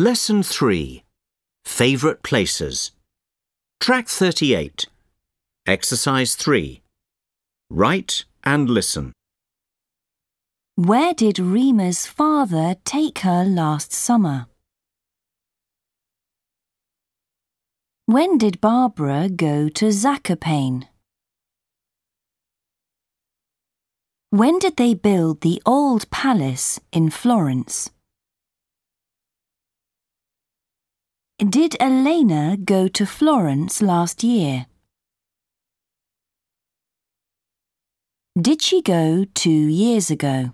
Lesson 3 Favourite Places. Track 38. Exercise 3. Write and listen. Where did Rima's father take her last summer? When did Barbara go to Zakopane? When did they build the old palace in Florence? Did Elena go to Florence last year? Did she go two years ago?